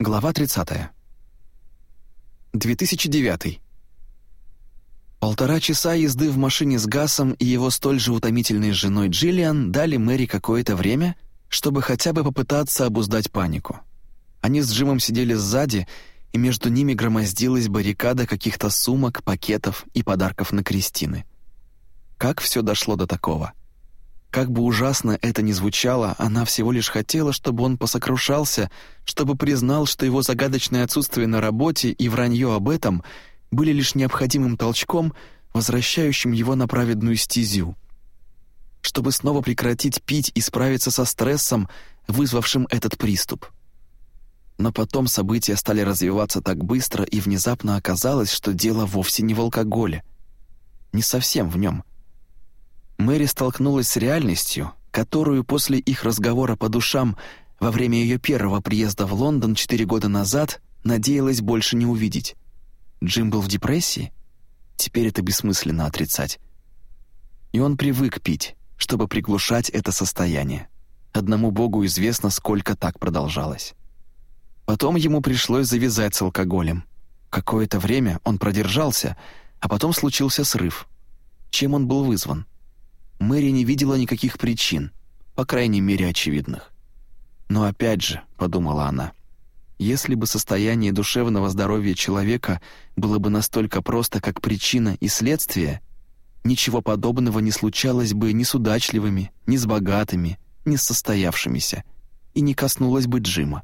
Глава 30. 2009. Полтора часа езды в машине с Гасом и его столь же утомительной женой Джиллиан дали Мэри какое-то время, чтобы хотя бы попытаться обуздать панику. Они с Джимом сидели сзади, и между ними громоздилась баррикада каких-то сумок, пакетов и подарков на Кристины. Как все дошло до такого? Как бы ужасно это ни звучало, она всего лишь хотела, чтобы он посокрушался, чтобы признал, что его загадочное отсутствие на работе и вранье об этом были лишь необходимым толчком, возвращающим его на праведную стезю. Чтобы снова прекратить пить и справиться со стрессом, вызвавшим этот приступ. Но потом события стали развиваться так быстро, и внезапно оказалось, что дело вовсе не в алкоголе. Не совсем в нем — Мэри столкнулась с реальностью, которую после их разговора по душам во время ее первого приезда в Лондон четыре года назад надеялась больше не увидеть. Джим был в депрессии? Теперь это бессмысленно отрицать. И он привык пить, чтобы приглушать это состояние. Одному Богу известно, сколько так продолжалось. Потом ему пришлось завязать с алкоголем. Какое-то время он продержался, а потом случился срыв. Чем он был вызван? Мэри не видела никаких причин, по крайней мере, очевидных. Но опять же, подумала она, если бы состояние душевного здоровья человека было бы настолько просто, как причина и следствие, ничего подобного не случалось бы ни с удачливыми, ни с богатыми, ни с состоявшимися, и не коснулось бы Джима.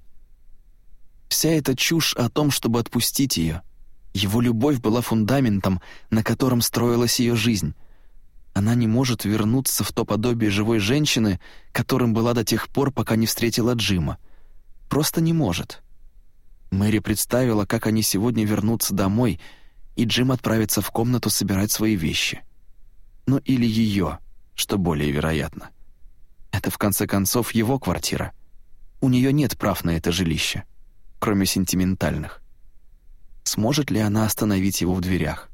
Вся эта чушь о том, чтобы отпустить ее, его любовь была фундаментом, на котором строилась ее жизнь, она не может вернуться в то подобие живой женщины, которым была до тех пор, пока не встретила Джима. Просто не может. Мэри представила, как они сегодня вернутся домой, и Джим отправится в комнату собирать свои вещи. Ну или ее, что более вероятно. Это, в конце концов, его квартира. У нее нет прав на это жилище, кроме сентиментальных. Сможет ли она остановить его в дверях?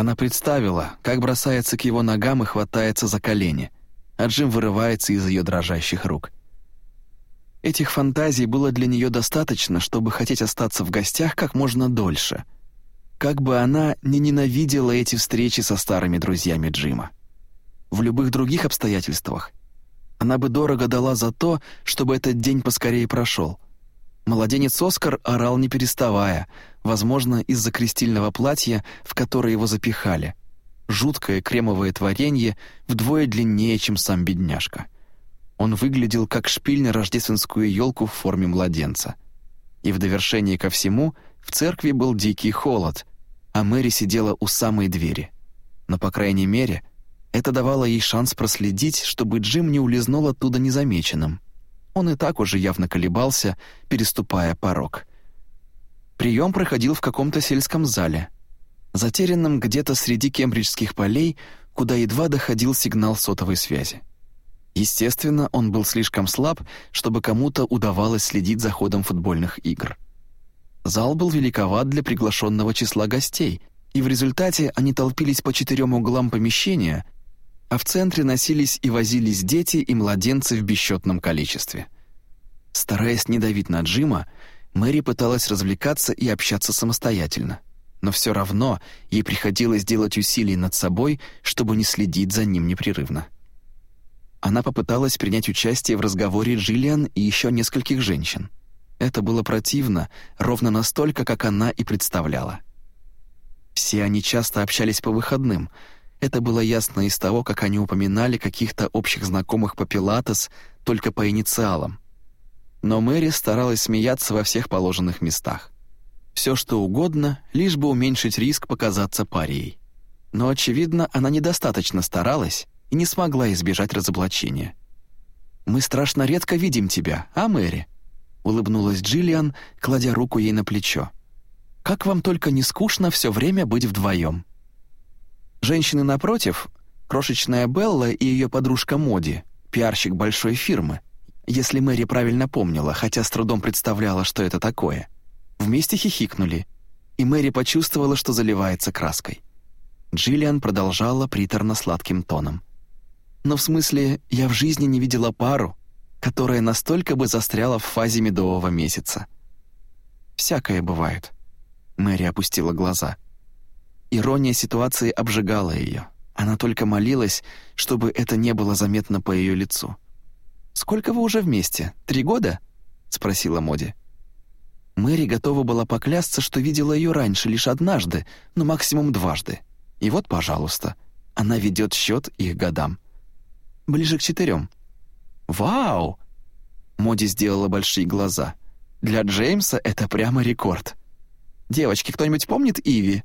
Она представила, как бросается к его ногам и хватается за колени, а Джим вырывается из ее дрожащих рук. Этих фантазий было для нее достаточно, чтобы хотеть остаться в гостях как можно дольше. Как бы она не ненавидела эти встречи со старыми друзьями Джима. В любых других обстоятельствах она бы дорого дала за то, чтобы этот день поскорее прошел — Младенец Оскар орал не переставая, возможно, из-за крестильного платья, в которое его запихали. Жуткое кремовое творение вдвое длиннее, чем сам бедняжка. Он выглядел как шпиль на рождественскую елку в форме младенца. И в довершение ко всему в церкви был дикий холод, а Мэри сидела у самой двери. Но, по крайней мере, это давало ей шанс проследить, чтобы Джим не улизнул оттуда незамеченным. Он и так уже явно колебался, переступая порог. Прием проходил в каком-то сельском зале, затерянном где-то среди кембриджских полей, куда едва доходил сигнал сотовой связи. Естественно, он был слишком слаб, чтобы кому-то удавалось следить за ходом футбольных игр. Зал был великоват для приглашенного числа гостей, и в результате они толпились по четырем углам помещения, а в центре носились и возились дети и младенцы в бесчетном количестве. Стараясь не давить на Джима, Мэри пыталась развлекаться и общаться самостоятельно, но все равно ей приходилось делать усилия над собой, чтобы не следить за ним непрерывно. Она попыталась принять участие в разговоре Джиллиан и еще нескольких женщин. Это было противно, ровно настолько, как она и представляла. Все они часто общались по выходным — это было ясно из того, как они упоминали каких-то общих знакомых по Пилатес, только по инициалам. Но Мэри старалась смеяться во всех положенных местах. Все что угодно, лишь бы уменьшить риск показаться парией. Но, очевидно, она недостаточно старалась и не смогла избежать разоблачения. «Мы страшно редко видим тебя, а, Мэри?» — улыбнулась Джиллиан, кладя руку ей на плечо. «Как вам только не скучно все время быть вдвоем?» Женщины напротив, крошечная Белла и ее подружка Моди, пиарщик большой фирмы, если Мэри правильно помнила, хотя с трудом представляла, что это такое, вместе хихикнули, и Мэри почувствовала, что заливается краской. Джиллиан продолжала приторно-сладким тоном. «Но в смысле, я в жизни не видела пару, которая настолько бы застряла в фазе медового месяца. «Всякое бывает», — Мэри опустила глаза. Ирония ситуации обжигала ее. Она только молилась, чтобы это не было заметно по ее лицу. «Сколько вы уже вместе? Три года?» — спросила Моди. Мэри готова была поклясться, что видела ее раньше лишь однажды, но максимум дважды. И вот, пожалуйста, она ведет счет их годам. Ближе к четырем. «Вау!» Моди сделала большие глаза. «Для Джеймса это прямо рекорд. Девочки, кто-нибудь помнит Иви?»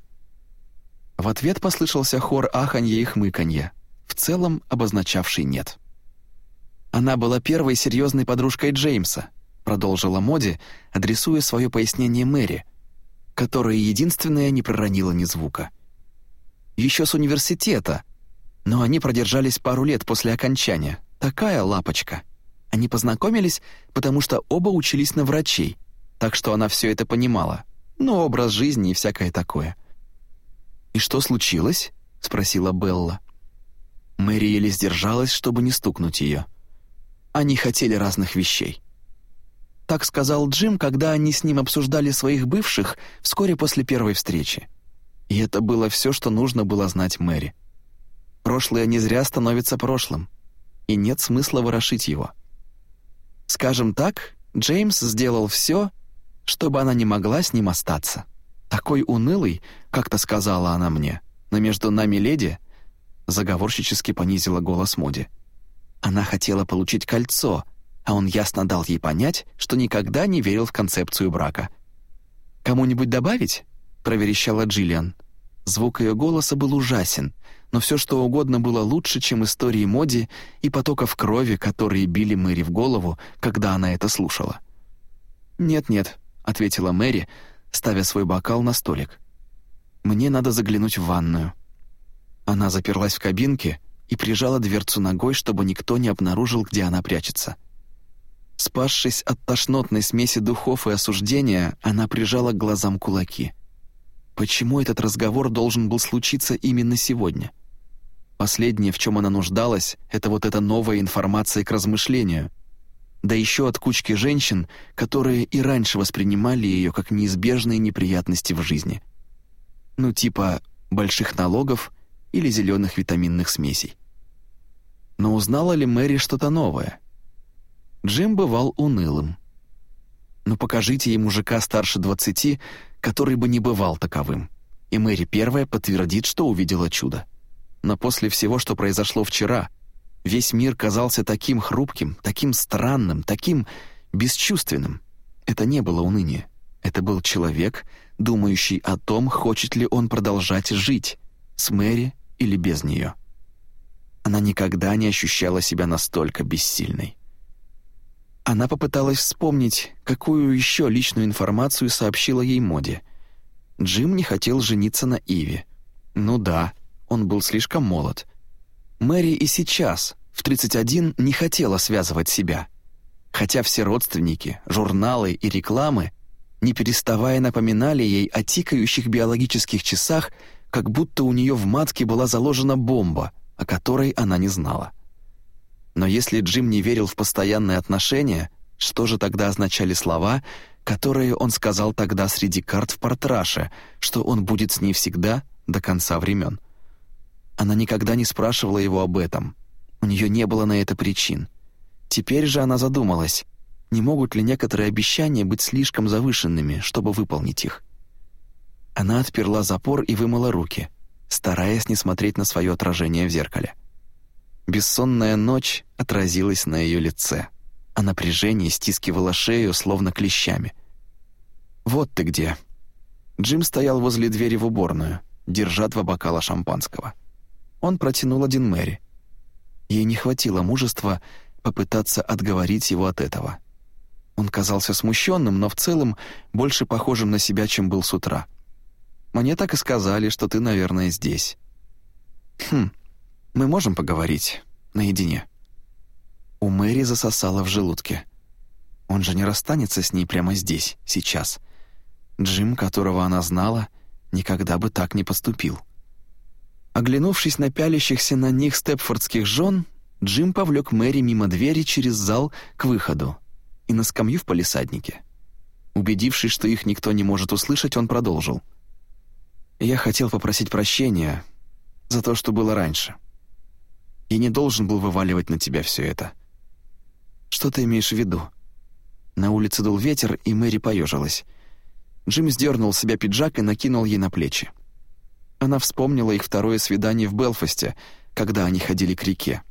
В ответ послышался хор аханье и хмыканье, в целом обозначавший «нет». Она была первой серьезной подружкой Джеймса, продолжила Моди, адресуя свое пояснение Мэри, которая единственная не проронила ни звука. Еще с университета, но они продержались пару лет после окончания. Такая лапочка. Они познакомились, потому что оба учились на врачей, так что она все это понимала. Ну, образ жизни и всякое такое. «И что случилось?» — спросила Белла. Мэри еле сдержалась, чтобы не стукнуть ее. Они хотели разных вещей. Так сказал Джим, когда они с ним обсуждали своих бывших вскоре после первой встречи. И это было все, что нужно было знать Мэри. Прошлое не зря становится прошлым, и нет смысла ворошить его. Скажем так, Джеймс сделал все, чтобы она не могла с ним остаться. Такой унылый, как-то сказала она мне, но между нами леди заговорщически понизила голос Моди. Она хотела получить кольцо — а он ясно дал ей понять, что никогда не верил в концепцию брака. «Кому-нибудь добавить?» — проверещала Джиллиан. Звук ее голоса был ужасен, но все что угодно было лучше, чем истории Моди и потоков крови, которые били Мэри в голову, когда она это слушала. «Нет-нет», — ответила Мэри, ставя свой бокал на столик. «Мне надо заглянуть в ванную». Она заперлась в кабинке и прижала дверцу ногой, чтобы никто не обнаружил, где она прячется. Спасшись от тошнотной смеси духов и осуждения, она прижала к глазам кулаки. Почему этот разговор должен был случиться именно сегодня? Последнее, в чем она нуждалась, это вот эта новая информация к размышлению. Да еще от кучки женщин, которые и раньше воспринимали ее как неизбежные неприятности в жизни. Ну типа больших налогов или зеленых витаминных смесей. Но узнала ли Мэри что-то новое? Джим бывал унылым. Но покажите ей мужика старше двадцати, который бы не бывал таковым. И Мэри первая подтвердит, что увидела чудо. Но после всего, что произошло вчера, весь мир казался таким хрупким, таким странным, таким бесчувственным. Это не было уныние. Это был человек, думающий о том, хочет ли он продолжать жить, с Мэри или без нее. Она никогда не ощущала себя настолько бессильной. Она попыталась вспомнить, какую еще личную информацию сообщила ей Моди. Джим не хотел жениться на Иве. Ну да, он был слишком молод. Мэри и сейчас, в 31, не хотела связывать себя. Хотя все родственники, журналы и рекламы, не переставая напоминали ей о тикающих биологических часах, как будто у нее в матке была заложена бомба, о которой она не знала. Но если Джим не верил в постоянные отношения, что же тогда означали слова, которые он сказал тогда среди карт в портраше, что он будет с ней всегда до конца времен? Она никогда не спрашивала его об этом. У нее не было на это причин. Теперь же она задумалась, не могут ли некоторые обещания быть слишком завышенными, чтобы выполнить их. Она отперла запор и вымыла руки, стараясь не смотреть на свое отражение в зеркале. Бессонная ночь отразилась на ее лице, а напряжение стискивало шею, словно клещами. «Вот ты где!» Джим стоял возле двери в уборную, держа два бокала шампанского. Он протянул один Мэри. Ей не хватило мужества попытаться отговорить его от этого. Он казался смущенным, но в целом больше похожим на себя, чем был с утра. «Мне так и сказали, что ты, наверное, здесь». «Хм, мы можем поговорить наедине». У Мэри засосало в желудке. Он же не расстанется с ней прямо здесь, сейчас. Джим, которого она знала, никогда бы так не поступил. Оглянувшись на пялящихся на них степфордских жен, Джим повлек Мэри мимо двери через зал к выходу и на скамью в палисаднике. Убедившись, что их никто не может услышать, он продолжил. «Я хотел попросить прощения за то, что было раньше. Я не должен был вываливать на тебя все это. Что ты имеешь в виду?» На улице дул ветер, и Мэри поежилась. Джим сдернул с себя пиджак и накинул ей на плечи. Она вспомнила их второе свидание в Белфасте, когда они ходили к реке.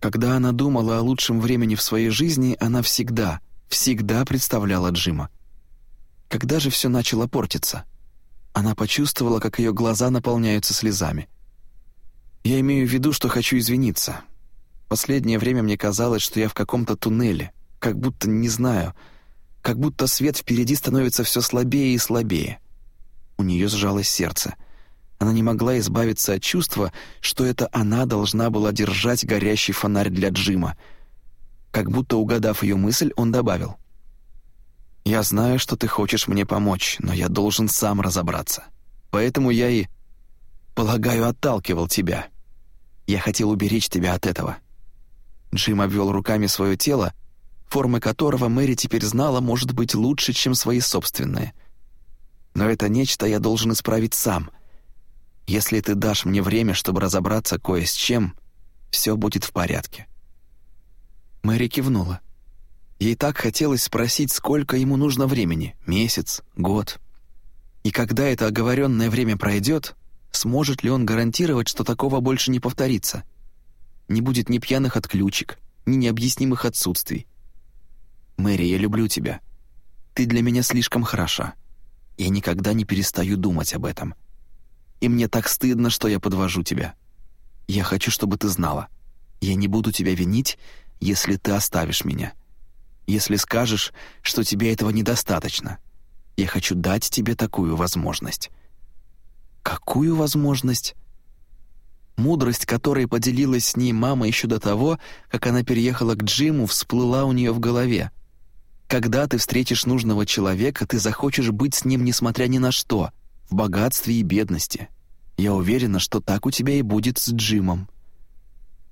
Когда она думала о лучшем времени в своей жизни, она всегда, всегда представляла Джима. Когда же все начало портиться? Она почувствовала, как ее глаза наполняются слезами. «Я имею в виду, что хочу извиниться. Последнее время мне казалось, что я в каком-то туннеле, как будто не знаю, как будто свет впереди становится все слабее и слабее». У нее сжалось сердце — она не могла избавиться от чувства, что это она должна была держать горящий фонарь для Джима. Как будто угадав ее мысль, он добавил. «Я знаю, что ты хочешь мне помочь, но я должен сам разобраться. Поэтому я и, полагаю, отталкивал тебя. Я хотел уберечь тебя от этого». Джим обвел руками свое тело, формы которого Мэри теперь знала может быть лучше, чем свои собственные. «Но это нечто я должен исправить сам», если ты дашь мне время, чтобы разобраться кое с чем, все будет в порядке». Мэри кивнула. Ей так хотелось спросить, сколько ему нужно времени — месяц, год. И когда это оговоренное время пройдет, сможет ли он гарантировать, что такого больше не повторится? Не будет ни пьяных отключек, ни необъяснимых отсутствий. «Мэри, я люблю тебя. Ты для меня слишком хороша. Я никогда не перестаю думать об этом» и мне так стыдно, что я подвожу тебя. Я хочу, чтобы ты знала. Я не буду тебя винить, если ты оставишь меня. Если скажешь, что тебе этого недостаточно. Я хочу дать тебе такую возможность». «Какую возможность?» Мудрость, которой поделилась с ней мама еще до того, как она переехала к Джиму, всплыла у нее в голове. Когда ты встретишь нужного человека, ты захочешь быть с ним несмотря ни на что, в богатстве и бедности. Я уверена, что так у тебя и будет с Джимом».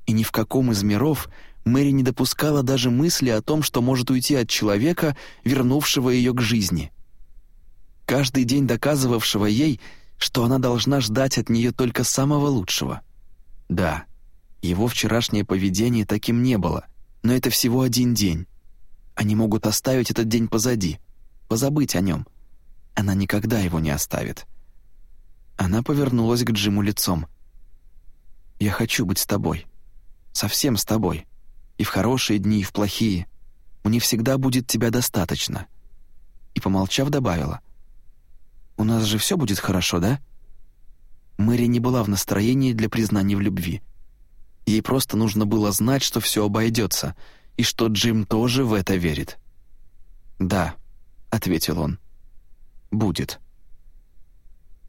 И ни в каком из миров Мэри не допускала даже мысли о том, что может уйти от человека, вернувшего ее к жизни. Каждый день доказывавшего ей, что она должна ждать от нее только самого лучшего. Да, его вчерашнее поведение таким не было, но это всего один день. Они могут оставить этот день позади, позабыть о нем — она никогда его не оставит. Она повернулась к Джиму лицом. «Я хочу быть с тобой. Совсем с тобой. И в хорошие дни, и в плохие. Мне всегда будет тебя достаточно». И, помолчав, добавила. «У нас же все будет хорошо, да?» Мэри не была в настроении для признания в любви. Ей просто нужно было знать, что все обойдется, и что Джим тоже в это верит. «Да», — ответил он будет.